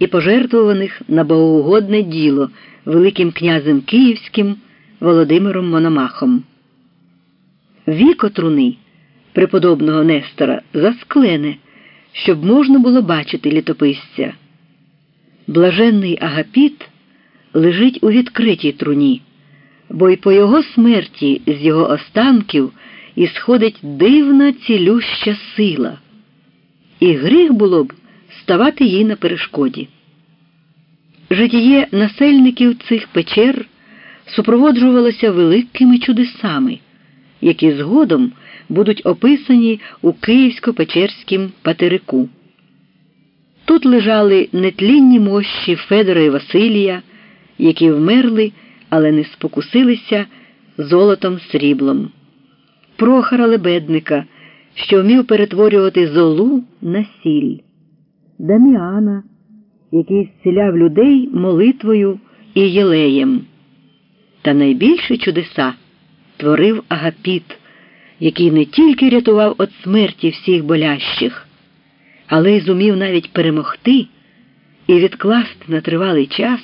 і пожертвуваних на богоугодне діло Великим князем Київським Володимиром Мономахом. Віко труни преподобного Нестора засклене, щоб можна було бачити літописця. Блаженний Агапіт лежить у відкритій труні, бо й по його смерті з його останків ісходить дивна цілюща сила, і гріх було б ставати їй на перешкоді. Житіє насельників цих печер супроводжувалося великими чудесами, які згодом будуть описані у Київсько-Печерськім патерику. Тут лежали нетлінні мощі Федора і Василія, які вмерли, але не спокусилися золотом сріблом, Прохора Лебедника, що вмів перетворювати золу на сіль, Даміана, який зціляв людей молитвою і єлеєм. Та найбільше чудеса творив Агапіт, який не тільки рятував від смерті всіх болящих, але й зумів навіть перемогти і відкласти на тривалий час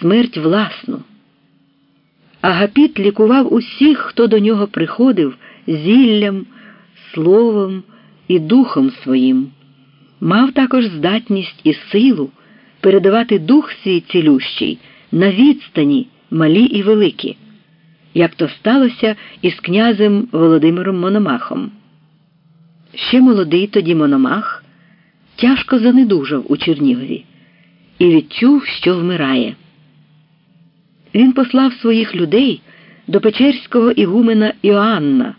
смерть власну. Агапіт лікував усіх, хто до нього приходив зіллям, словом і духом своїм. Мав також здатність і силу передавати дух свій цілющий на відстані малі і великі, як то сталося із князем Володимиром Мономахом. Ще молодий тоді Мономах тяжко занедужав у Чернігові і відчув, що вмирає. Він послав своїх людей до Печерського ігумена Іоанна,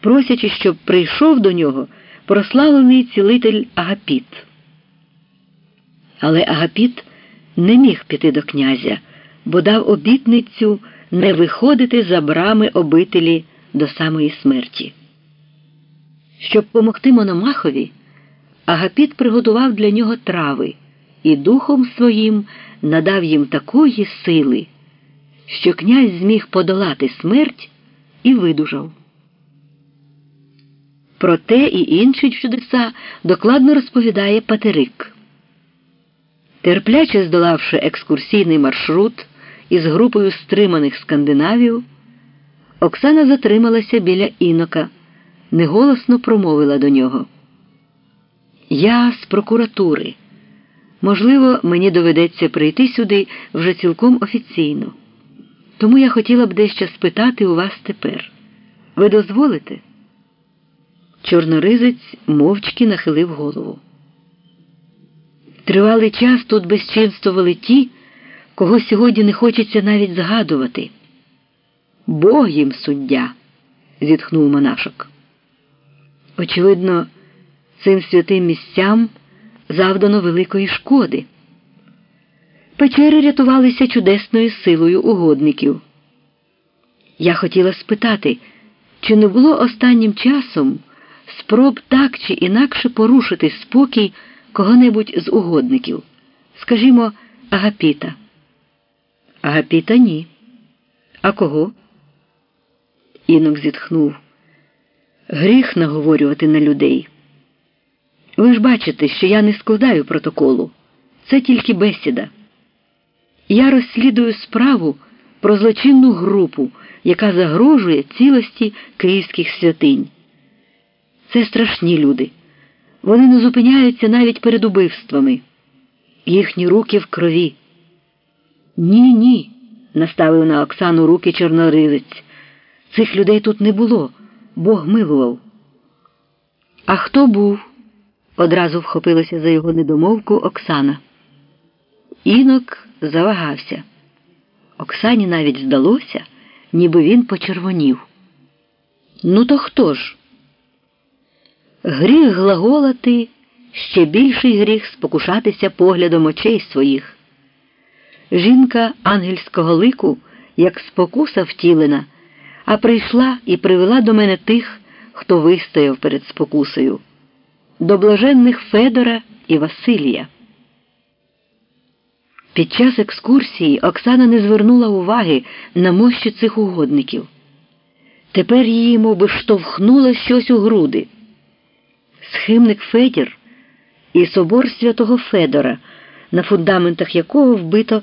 просячи, щоб прийшов до нього прославлений цілитель Агапіт. Але Агапіт не міг піти до князя, бо дав обітницю не виходити за брами обителі до самої смерті. Щоб помогти Мономахові, Агапіт приготував для нього трави і духом своїм надав їм такої сили, що князь зміг подолати смерть і видужав. Про те і інші чудеса докладно розповідає Патерик. Терпляче здолавши екскурсійний маршрут із групою стриманих скандинавів, Оксана затрималася біля інока, неголосно промовила до нього. Я з прокуратури. Можливо, мені доведеться прийти сюди вже цілком офіційно. Тому я хотіла б дещо спитати у вас тепер. Ви дозволите? Чорноризець мовчки нахилив голову. Тривалий час тут безчинствували ті, кого сьогодні не хочеться навіть згадувати. Бог їм суддя, зітхнув монашок. Очевидно, цим святим місцям завдано великої шкоди. Печери рятувалися чудесною силою угодників. Я хотіла спитати, чи не було останнім часом спроб так чи інакше порушити спокій кого-небудь з угодників, скажімо, Агапіта. Агапіта ні. А кого? Інок зітхнув. Гріх наговорювати на людей. Ви ж бачите, що я не складаю протоколу. Це тільки бесіда. Я розслідую справу про злочинну групу, яка загрожує цілості київських святинь. Це страшні люди. Вони не зупиняються навіть перед убивствами. Їхні руки в крові. Ні, ні, наставив на Оксану руки чорнорилець. Цих людей тут не було. Бог милував. А хто був? одразу вхопилася за його недомовку Оксана. Інок завагався. Оксані навіть здалося, ніби він почервонів. Ну, то хто ж? Гріх глаголати ще більший гріх спокушатися поглядом очей своїх. Жінка ангельського лику, як спокуса втілена, а прийшла і привела до мене тих, хто вистояв перед спокусою, до блаженних Федора і Василія. Під час екскурсії Оксана не звернула уваги на мощі цих угодників. Тепер її мов би, штовхнуло щось у груди. Схимник Федір і собор святого Федора на фундаментах якого вбито